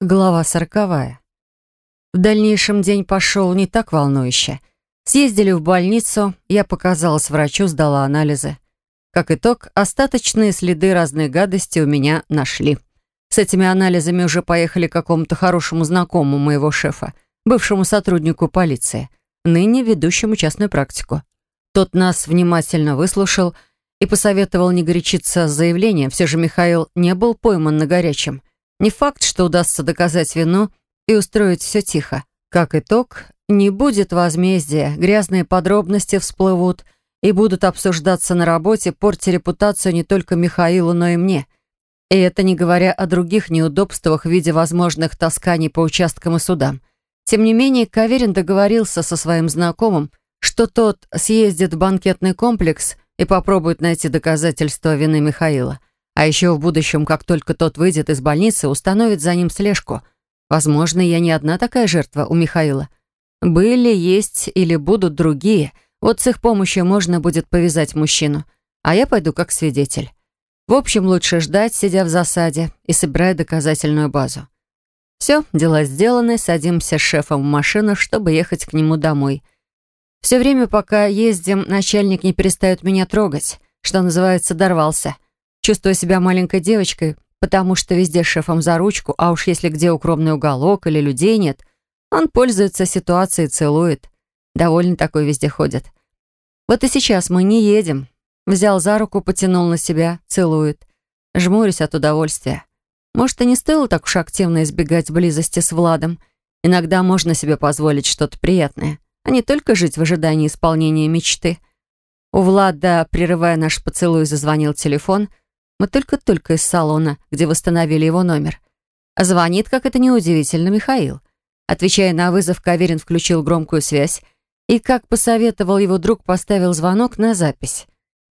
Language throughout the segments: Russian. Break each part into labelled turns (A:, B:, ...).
A: Глава сороковая. В дальнейшем день пошел не так волнующе. Съездили в больницу, я показалась врачу, сдала анализы. Как итог, остаточные следы разной гадости у меня нашли. С этими анализами уже поехали к какому-то хорошему знакомому моего шефа, бывшему сотруднику полиции, ныне ведущему частную практику. Тот нас внимательно выслушал и посоветовал не горячиться с заявлением. Все же Михаил не был пойман на горячем – не факт, что удастся доказать вину и устроить все тихо. Как итог, не будет возмездия, грязные подробности всплывут и будут обсуждаться на работе, портя репутацию не только Михаилу, но и мне. И это не говоря о других неудобствах в виде возможных тасканий по участкам и судам. Тем не менее, Каверин договорился со своим знакомым, что тот съездит в банкетный комплекс и попробует найти доказательства вины Михаила. А еще в будущем, как только тот выйдет из больницы, установит за ним слежку. Возможно, я не одна такая жертва у Михаила. Были, есть или будут другие. Вот с их помощью можно будет повязать мужчину. А я пойду как свидетель. В общем, лучше ждать, сидя в засаде и собирая доказательную базу. Все, дела сделаны, садимся с шефом в машину, чтобы ехать к нему домой. Все время, пока ездим, начальник не перестает меня трогать, что называется, дорвался чувствуя себя маленькой девочкой, потому что везде шефом за ручку, а уж если где укромный уголок или людей нет, он пользуется ситуацией целует. Довольно такой везде ходит. Вот и сейчас мы не едем. Взял за руку, потянул на себя, целует. Жмурюсь от удовольствия. Может, и не стоило так уж активно избегать близости с Владом. Иногда можно себе позволить что-то приятное, а не только жить в ожидании исполнения мечты. У Влада, прерывая наш поцелуй, зазвонил телефон — мы только-только из салона, где восстановили его номер. Звонит, как это неудивительно, Михаил. Отвечая на вызов, Каверин включил громкую связь и, как посоветовал его друг, поставил звонок на запись.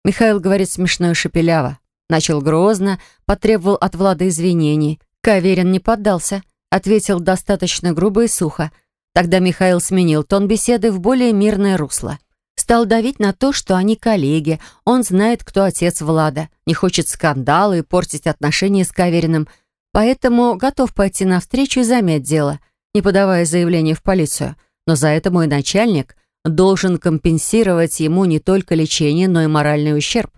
A: Михаил говорит смешно и шепеляво. Начал грозно, потребовал от Влада извинений. Каверин не поддался, ответил достаточно грубо и сухо. Тогда Михаил сменил тон беседы в более мирное русло. Стал давить на то, что они коллеги, он знает, кто отец Влада, не хочет скандала и портить отношения с Кавериным, поэтому готов пойти навстречу и замять дело, не подавая заявление в полицию. Но за это мой начальник должен компенсировать ему не только лечение, но и моральный ущерб.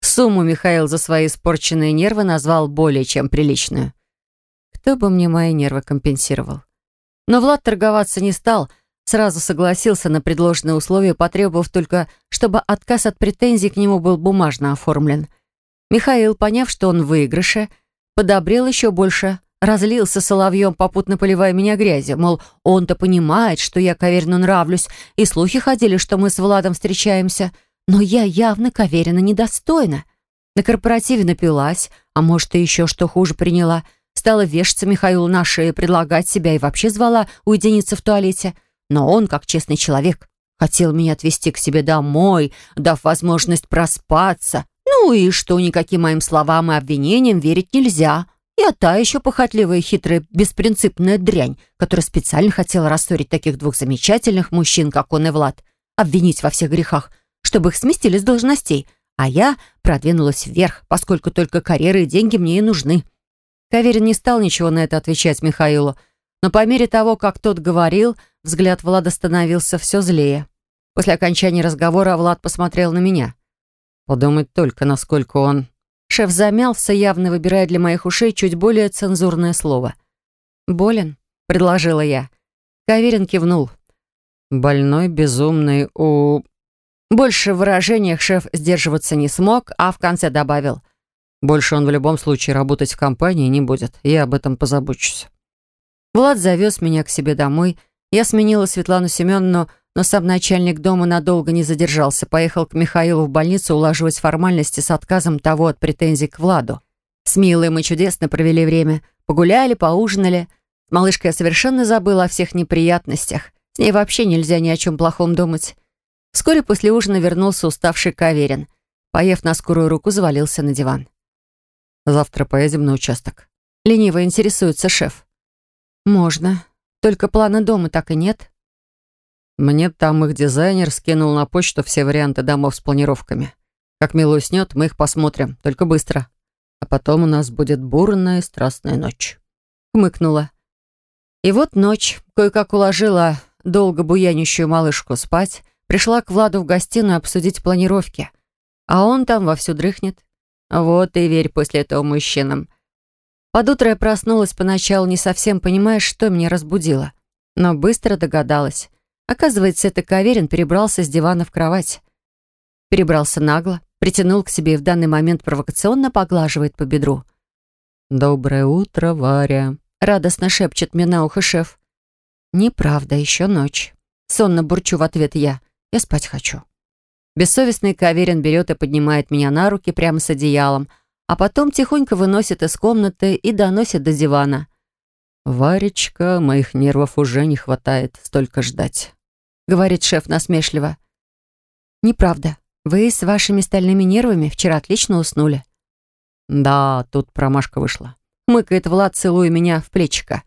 A: Сумму Михаил за свои испорченные нервы назвал более чем приличную. Кто бы мне мои нервы компенсировал? Но Влад торговаться не стал — Сразу согласился на предложенные условия, потребовав только, чтобы отказ от претензий к нему был бумажно оформлен. Михаил, поняв, что он в выигрыше, подобрел еще больше, разлился соловьем, попутно поливая меня грязью, мол, он-то понимает, что я Каверину нравлюсь, и слухи ходили, что мы с Владом встречаемся, но я явно Каверина недостойна. На корпоративе напилась, а может, и еще что хуже приняла, стала вешаться Михаилу на шею, предлагать себя и вообще звала уединиться в туалете — но он, как честный человек, хотел меня отвезти к себе домой, дав возможность проспаться. Ну и что никаким моим словам и обвинениям верить нельзя. Я та еще похотливая, хитрая, беспринципная дрянь, которая специально хотела рассорить таких двух замечательных мужчин, как он и Влад, обвинить во всех грехах, чтобы их сместили с должностей, а я продвинулась вверх, поскольку только карьера и деньги мне и нужны. Каверин не стал ничего на это отвечать Михаилу, но по мере того, как тот говорил, взгляд Влада становился все злее. После окончания разговора Влад посмотрел на меня. Подумать только, насколько он... Шеф замялся, явно выбирая для моих ушей чуть более цензурное слово. «Болен?» — предложила я. Каверин кивнул. «Больной, безумный, у...» Больше в выражениях шеф сдерживаться не смог, а в конце добавил. «Больше он в любом случае работать в компании не будет. Я об этом позабочусь». Влад завез меня к себе домой. Я сменила Светлану Семеновну, но сам начальник дома надолго не задержался. Поехал к Михаилу в больницу улаживать формальности с отказом того от претензий к Владу. С Милой мы чудесно провели время. Погуляли, поужинали. С малышкой я совершенно забыла о всех неприятностях. С ней вообще нельзя ни о чем плохом думать. Вскоре после ужина вернулся уставший Каверин. Поев на скорую руку, завалился на диван. «Завтра поедем на участок». Лениво интересуется шеф. «Можно. Только плана дома так и нет». Мне там их дизайнер скинул на почту все варианты домов с планировками. Как Милу уснет, мы их посмотрим, только быстро. А потом у нас будет бурная и страстная ночь. хмыкнула. И вот ночь, кое-как уложила долго буянищую малышку спать, пришла к Владу в гостиную обсудить планировки. А он там вовсю дрыхнет. Вот и верь после этого мужчинам. Под утро я проснулась поначалу, не совсем понимая, что меня разбудило. Но быстро догадалась. Оказывается, это Каверин перебрался с дивана в кровать. Перебрался нагло, притянул к себе и в данный момент провокационно поглаживает по бедру. «Доброе утро, Варя», — радостно шепчет мне на ухо шеф. «Неправда, еще ночь». Сонно бурчу в ответ я. «Я спать хочу». Бессовестный Каверин берет и поднимает меня на руки прямо с одеялом, а потом тихонько выносит из комнаты и доносит до дивана. «Варечка, моих нервов уже не хватает столько ждать», — говорит шеф насмешливо. «Неправда. Вы с вашими стальными нервами вчера отлично уснули». «Да, тут промашка вышла». Мыкает Влад, целуя меня в плечико.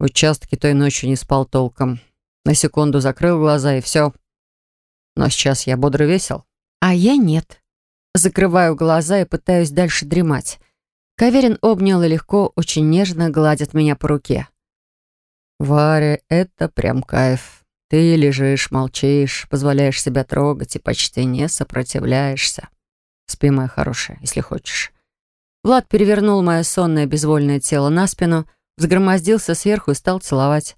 A: В участке той ночью не спал толком. На секунду закрыл глаза и все. Но сейчас я бодро весел. А я нет. Закрываю глаза и пытаюсь дальше дремать. Каверин обнял и легко, очень нежно гладит меня по руке. «Варя, это прям кайф. Ты лежишь, молчишь, позволяешь себя трогать и почти не сопротивляешься. Спи, моя хорошая, если хочешь. Влад перевернул мое сонное безвольное тело на спину, взгромоздился сверху и стал целовать.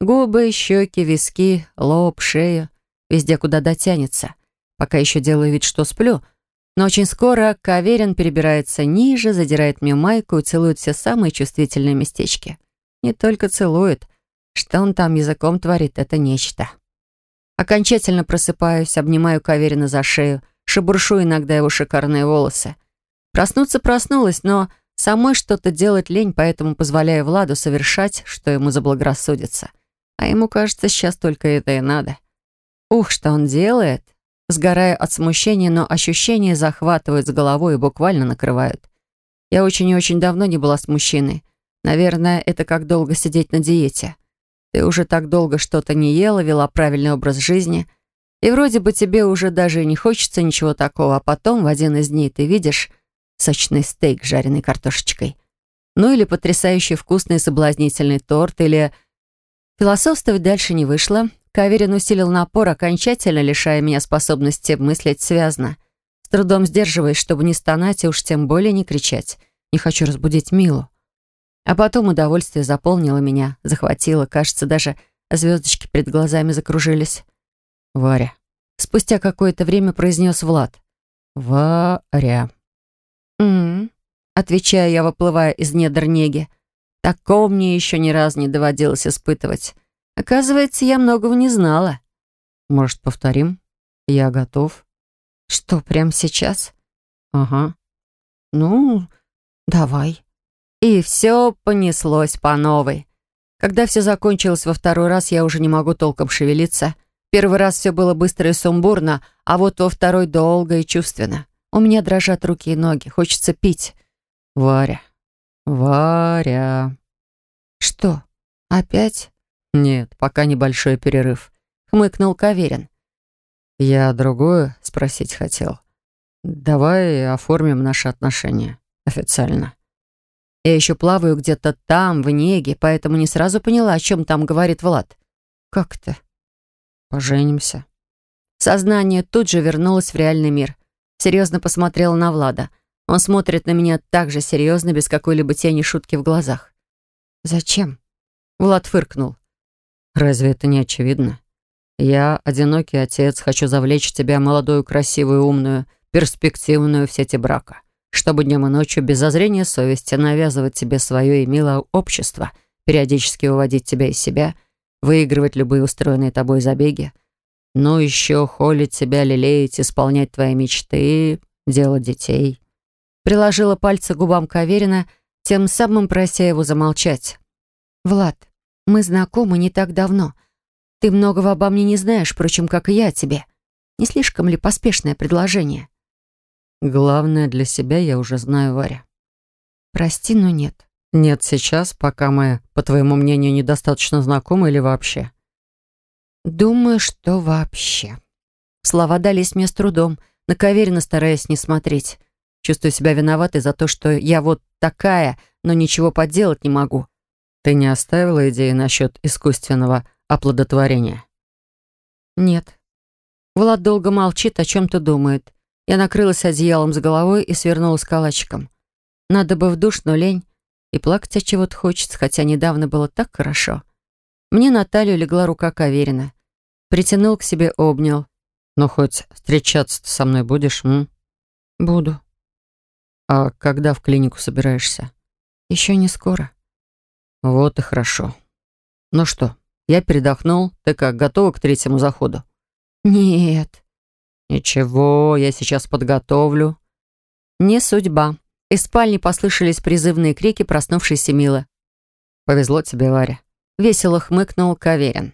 A: Губы, щеки, виски, лоб, шею. Везде, куда дотянется. Пока еще делаю вид, что сплю. Но очень скоро Каверин перебирается ниже, задирает мне майку и целует все самые чувствительные местечки. Не только целует — что он там языком творит, это нечто. Окончательно просыпаюсь, обнимаю Каверина за шею, шебуршу иногда его шикарные волосы. Проснуться проснулась, но самой что-то делать лень, поэтому позволяю Владу совершать, что ему заблагорассудится. А ему, кажется, сейчас только это и надо. Ух, что он делает! Сгораю от смущения, но ощущения захватывают с головой и буквально накрывают. Я очень и очень давно не была с мужчиной. Наверное, это как долго сидеть на диете. Ты уже так долго что-то не ела, вела правильный образ жизни, и вроде бы тебе уже даже не хочется ничего такого, а потом в один из дней ты видишь сочный стейк с жареной картошечкой. Ну или потрясающий вкусный соблазнительный торт, или... Философствовать дальше не вышло. Каверин усилил напор, окончательно лишая меня способности мыслить связно. С трудом сдерживаясь, чтобы не стонать и уж тем более не кричать. Не хочу разбудить Милу. А потом удовольствие заполнило меня, захватило, кажется, даже звездочки перед глазами закружились. «Варя». Спустя какое-то время произнес Влад. «Варя». «М-м-м», отвечаю я, выплывая из недр неги. Такого мне еще ни разу не доводилось испытывать. Оказывается, я многого не знала. «Может, повторим? Я готов». «Что, прямо сейчас?» «Ага». «Ну, давай». И все понеслось по новой. Когда все закончилось во второй раз, я уже не могу толком шевелиться. Первый раз все было быстро и сумбурно, а вот во второй долго и чувственно. У меня дрожат руки и ноги, хочется пить. Варя, Варя. Что, опять? Нет, пока небольшой перерыв. Хмыкнул Каверин. Я другое спросить хотел. Давай оформим наши отношения официально. Я еще плаваю где-то там, в неге, поэтому не сразу поняла, о чем там говорит Влад. Как это? Поженимся. Сознание тут же вернулось в реальный мир. Серьезно посмотрела на Влада. Он смотрит на меня так же серьезно, без какой-либо тени шутки в глазах. «Зачем?» Влад фыркнул. «Разве это не очевидно? Я, одинокий отец, хочу завлечь тебя, молодую, красивую, умную, перспективную в сети брака чтобы днем и ночью без зазрения совести навязывать тебе свое и милое общество, периодически выводить тебя из себя, выигрывать любые устроенные тобой забеги, ну еще холить тебя, лелеять, исполнять твои мечты, делать детей. Приложила пальцы к губам Каверина, тем самым прося его замолчать. «Влад, мы знакомы не так давно. Ты многого обо мне не знаешь, впрочем, как и я о тебе. Не слишком ли поспешное предложение?» Главное для себя я уже знаю, Варя. Прости, но нет. Нет сейчас, пока мы, по твоему мнению, недостаточно знакомы или вообще? Думаю, что вообще. Слова дались мне с трудом, наковеренно стараясь не смотреть. Чувствую себя виноватой за то, что я вот такая, но ничего поделать не могу. Ты не оставила идеи насчет искусственного оплодотворения?
B: Нет. Влад долго молчит, о чем-то думает. Я накрылась одеялом с головой и свернулась калачиком. Надо бы в душ, но лень. И плакать от чего-то хочется, хотя недавно было так хорошо. Мне на талию легла рука Каверина. Притянул к себе, обнял.
A: «Ну, хоть встречаться со мной будешь, м?»
B: «Буду».
A: «А когда в клинику собираешься?»
B: «Еще не скоро».
A: «Вот и хорошо. Ну что, я передохнул. Ты как, готова к третьему заходу?»
B: «Нет».
A: «Ничего, я сейчас подготовлю».
B: «Не судьба». Из спальни послышались призывные крики проснувшейся Милы.
A: «Повезло тебе, Варя».
B: Весело хмыкнул Каверин.